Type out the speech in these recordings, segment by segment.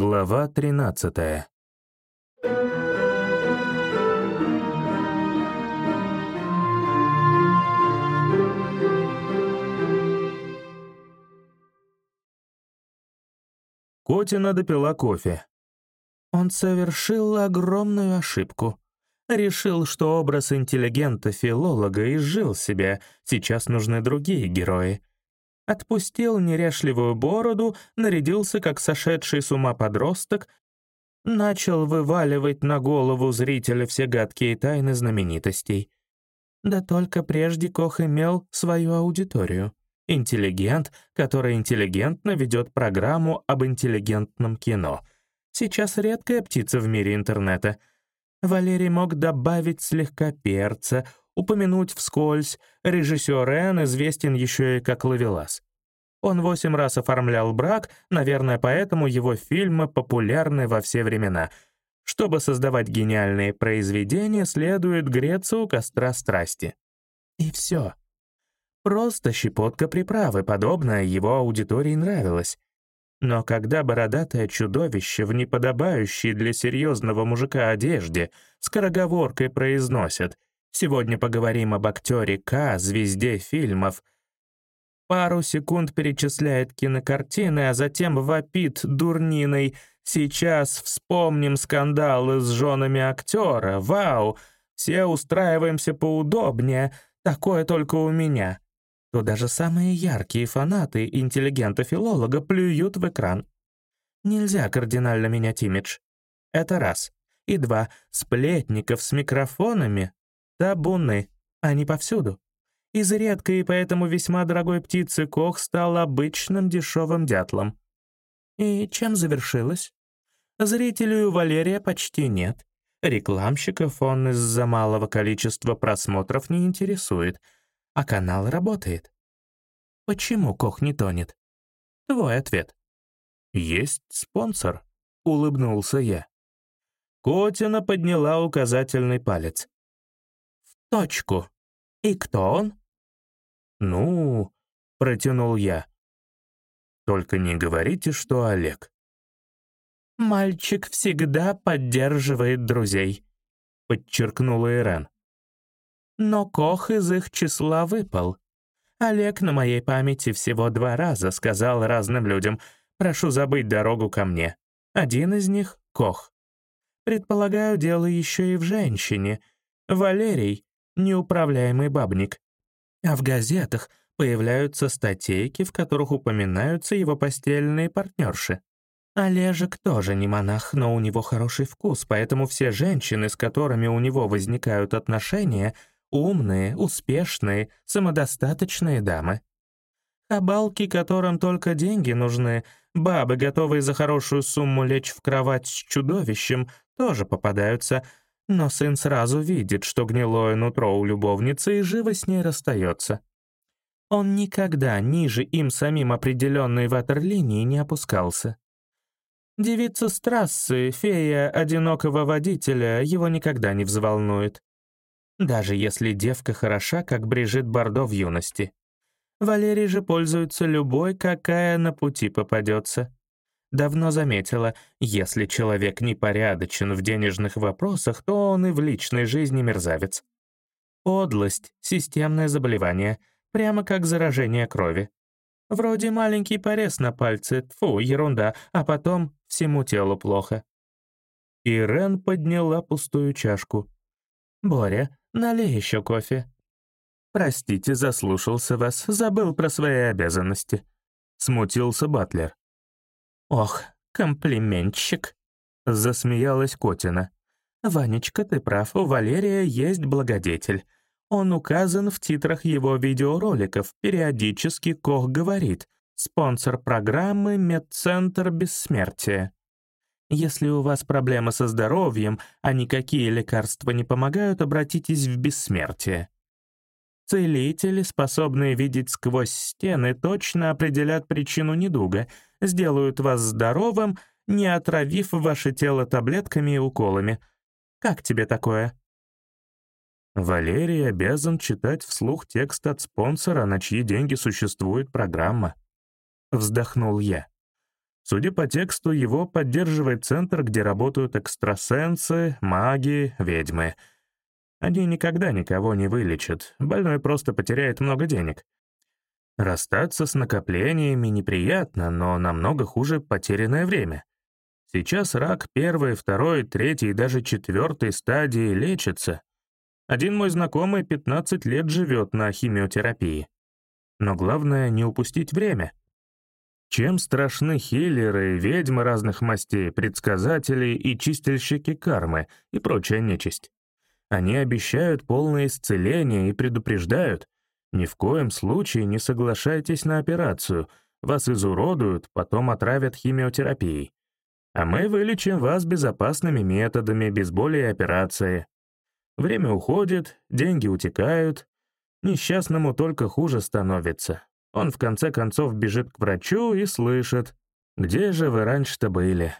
Глава 13 Котина допила кофе. Он совершил огромную ошибку. Решил, что образ интеллигента-филолога изжил себя, сейчас нужны другие герои. Отпустил неряшливую бороду, нарядился как сошедший с ума подросток, начал вываливать на голову зрителя все гадкие тайны знаменитостей. Да только прежде Кох имел свою аудиторию. Интеллигент, который интеллигентно ведет программу об интеллигентном кино. Сейчас редкая птица в мире интернета. Валерий мог добавить слегка перца, упомянуть вскользь, режиссер Эн известен еще и как Лавелас. Он восемь раз оформлял брак, наверное, поэтому его фильмы популярны во все времена. Чтобы создавать гениальные произведения, следует греться у костра страсти. И все. Просто щепотка приправы, подобная его аудитории нравилась. Но когда бородатое чудовище в неподобающей для серьезного мужика одежде скороговоркой произносит «Сегодня поговорим об актере К, звезде фильмов», пару секунд перечисляет кинокартины, а затем вопит дурниной «Сейчас вспомним скандалы с женами актера, вау, все устраиваемся поудобнее, такое только у меня» то даже самые яркие фанаты интеллигента-филолога плюют в экран. Нельзя кардинально менять имидж. Это раз. И два. Сплетников с микрофонами — табуны. Они повсюду. Из редкой и поэтому весьма дорогой птицы Кох стал обычным дешевым дятлом. И чем завершилось? Зрителей у Валерия почти нет. Рекламщиков он из-за малого количества просмотров не интересует — а канал работает. Почему Кох не тонет? Твой ответ. Есть спонсор, улыбнулся я. Котина подняла указательный палец. Точку. И кто он? Ну, протянул я. Только не говорите, что Олег. «Мальчик всегда поддерживает друзей», — подчеркнула Ирен но Кох из их числа выпал. Олег на моей памяти всего два раза сказал разным людям «прошу забыть дорогу ко мне». Один из них — Кох. Предполагаю, дело еще и в женщине. Валерий — неуправляемый бабник. А в газетах появляются статейки, в которых упоминаются его постельные партнерши. Олежек тоже не монах, но у него хороший вкус, поэтому все женщины, с которыми у него возникают отношения — Умные, успешные, самодостаточные дамы. Хабалки, которым только деньги нужны, бабы, готовые за хорошую сумму лечь в кровать с чудовищем, тоже попадаются, но сын сразу видит, что гнилое нутро у любовницы и живо с ней расстается. Он никогда ниже им самим определенной ватерлинии не опускался. Девица с трассы, фея одинокого водителя, его никогда не взволнует даже если девка хороша, как Брижит Бардо в юности. Валерий же пользуется любой, какая на пути попадется. Давно заметила, если человек непорядочен в денежных вопросах, то он и в личной жизни мерзавец. Подлость — системное заболевание, прямо как заражение крови. Вроде маленький порез на пальце, фу, ерунда, а потом всему телу плохо. Ирен подняла пустую чашку. «Боря, налей еще кофе». «Простите, заслушался вас, забыл про свои обязанности», — смутился Батлер. «Ох, комплиментщик», — засмеялась Котина. «Ванечка, ты прав, у Валерия есть благодетель. Он указан в титрах его видеороликов, периодически Кох говорит, спонсор программы «Медцентр бессмертия». Если у вас проблемы со здоровьем, а никакие лекарства не помогают, обратитесь в бессмертие. Целители, способные видеть сквозь стены, точно определят причину недуга, сделают вас здоровым, не отравив ваше тело таблетками и уколами. Как тебе такое? Валерий обязан читать вслух текст от спонсора, на чьи деньги существует программа. Вздохнул я. Судя по тексту, его поддерживает центр, где работают экстрасенсы, маги, ведьмы. Они никогда никого не вылечат, больной просто потеряет много денег. Расстаться с накоплениями неприятно, но намного хуже потерянное время. Сейчас рак первой, второй, третьей и даже четвертой стадии лечится. Один мой знакомый 15 лет живет на химиотерапии. Но главное — не упустить время. Чем страшны хиллеры, ведьмы разных мастей, предсказатели и чистильщики кармы и прочая нечисть? Они обещают полное исцеление и предупреждают, ни в коем случае не соглашайтесь на операцию, вас изуродуют, потом отравят химиотерапией. А мы вылечим вас безопасными методами, без боли и операции. Время уходит, деньги утекают, несчастному только хуже становится. Он в конце концов бежит к врачу и слышит, «Где же вы раньше-то были?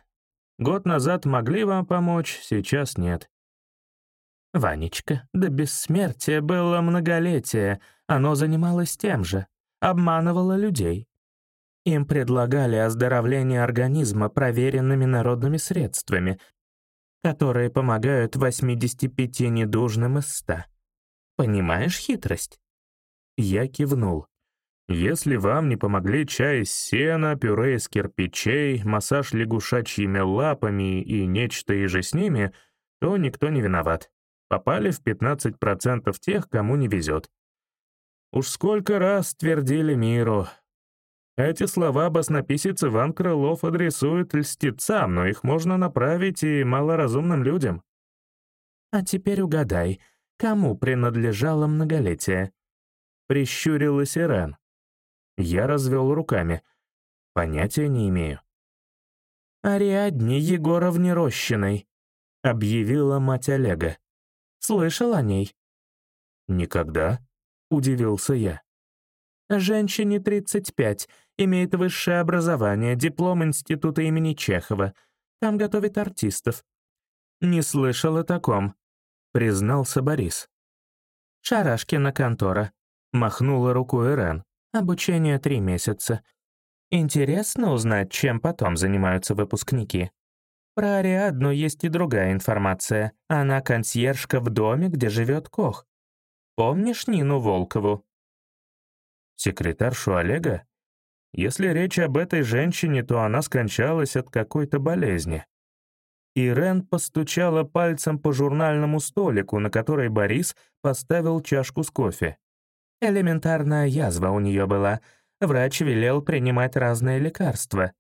Год назад могли вам помочь, сейчас нет». «Ванечка, до бессмертия было многолетие, оно занималось тем же, обманывало людей. Им предлагали оздоровление организма проверенными народными средствами, которые помогают 85 недужным из 100. Понимаешь хитрость?» Я кивнул. Если вам не помогли чай из сена, пюре из кирпичей, массаж лягушачьими лапами и нечто иже с ними, то никто не виноват. Попали в 15% тех, кому не везет. Уж сколько раз твердили миру. Эти слова баснописец Иван Крылов адресует льстецам, но их можно направить и малоразумным людям. А теперь угадай, кому принадлежало многолетие? Прищурилась Ирен. Я развел руками. Понятия не имею. «Ариадне Егоровне Рощиной», — объявила мать Олега. «Слышал о ней?» «Никогда», — удивился я. «Женщине 35, имеет высшее образование, диплом института имени Чехова. Там готовит артистов». «Не слышал о таком», — признался Борис. «Шарашкина контора», — махнула рукой Ирен. Обучение три месяца. Интересно узнать, чем потом занимаются выпускники. Про Ариадну есть и другая информация. Она консьержка в доме, где живет Кох. Помнишь Нину Волкову? Секретаршу Олега? Если речь об этой женщине, то она скончалась от какой-то болезни. Ирен постучала пальцем по журнальному столику, на который Борис поставил чашку с кофе. Элементарная язва у нее была. Врач велел принимать разные лекарства.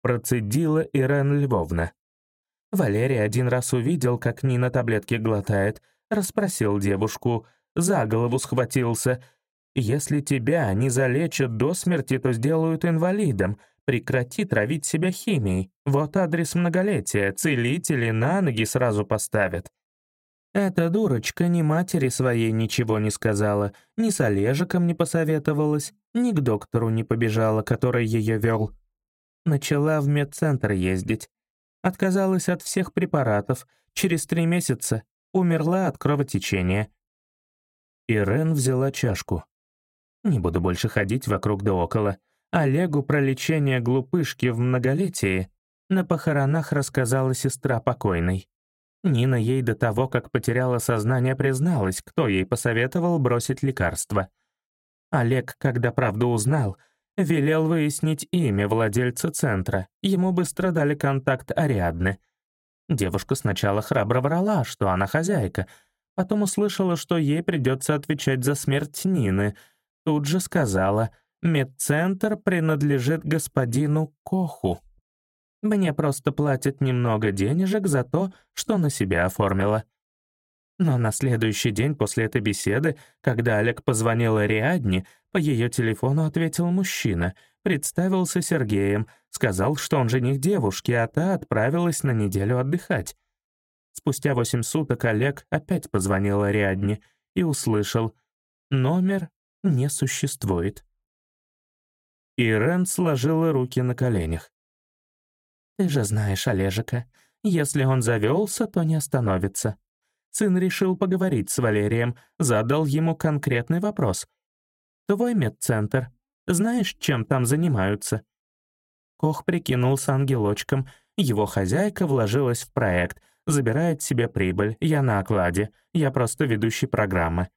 Процедила Ирен Львовна. Валерий один раз увидел, как Нина таблетки глотает, расспросил девушку, за голову схватился. «Если тебя не залечат до смерти, то сделают инвалидом. Прекрати травить себя химией. Вот адрес многолетия. Целители на ноги сразу поставят». Эта дурочка ни матери своей ничего не сказала, ни с Олежиком не посоветовалась, ни к доктору не побежала, который ее вел. Начала в медцентр ездить. Отказалась от всех препаратов. Через три месяца умерла от кровотечения. Ирен взяла чашку. Не буду больше ходить вокруг да около. Олегу про лечение глупышки в многолетии на похоронах рассказала сестра покойной. Нина ей до того, как потеряла сознание, призналась, кто ей посоветовал бросить лекарство. Олег, когда правду узнал, велел выяснить имя владельца центра. Ему быстро дали контакт Ариадны. Девушка сначала храбро врала, что она хозяйка, потом услышала, что ей придется отвечать за смерть Нины. Тут же сказала, медцентр принадлежит господину Коху. Мне просто платят немного денежек за то, что на себя оформила. Но на следующий день после этой беседы, когда Олег позвонил Ариадне, по ее телефону ответил мужчина, представился Сергеем, сказал, что он жених девушки, а та отправилась на неделю отдыхать. Спустя восемь суток Олег опять позвонил Ариадне и услышал «Номер не существует». Ирен сложила руки на коленях. Ты же знаешь Олежика. Если он завелся, то не остановится. Сын решил поговорить с Валерием, задал ему конкретный вопрос. «Твой медцентр. Знаешь, чем там занимаются?» Кох прикинулся ангелочком. Его хозяйка вложилась в проект, забирает себе прибыль, я на окладе, я просто ведущий программы.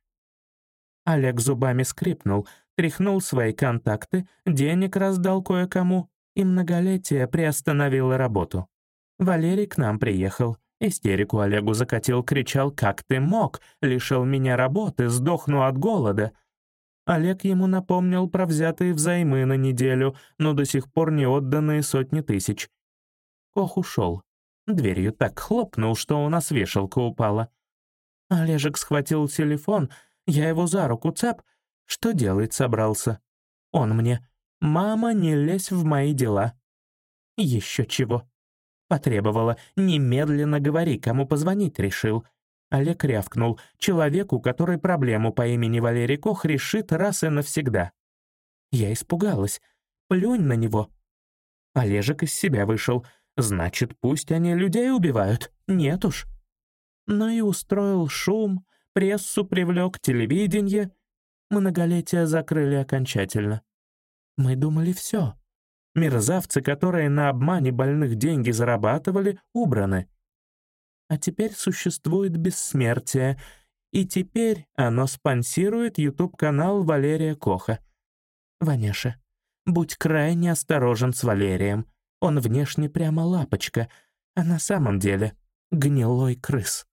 Олег зубами скрипнул, тряхнул свои контакты, денег раздал кое-кому, и многолетие приостановило работу. Валерий к нам приехал, истерику Олегу закатил, кричал «Как ты мог? Лишил меня работы, сдохну от голода!» Олег ему напомнил про взятые взаймы на неделю, но до сих пор не отданные сотни тысяч. Кох ушел. Дверью так хлопнул, что у нас вешалка упала. Олежек схватил телефон, я его за руку цап. Что делать собрался? Он мне «Мама, не лезь в мои дела». Еще чего. Потребовала «Немедленно говори, кому позвонить решил». Олег рявкнул «Человеку, который проблему по имени Валерий Кох решит раз и навсегда». Я испугалась. «Плюнь на него». Олежек из себя вышел. «Значит, пусть они людей убивают. Нет уж». Но и устроил шум, прессу привлек, телевидение. Многолетия закрыли окончательно. Мы думали, все. Мерзавцы, которые на обмане больных деньги зарабатывали, убраны. А теперь существует бессмертие, и теперь оно спонсирует YouTube-канал Валерия Коха. Ваняша, будь крайне осторожен с Валерием. Он внешне прямо лапочка, а на самом деле гнилой крыс.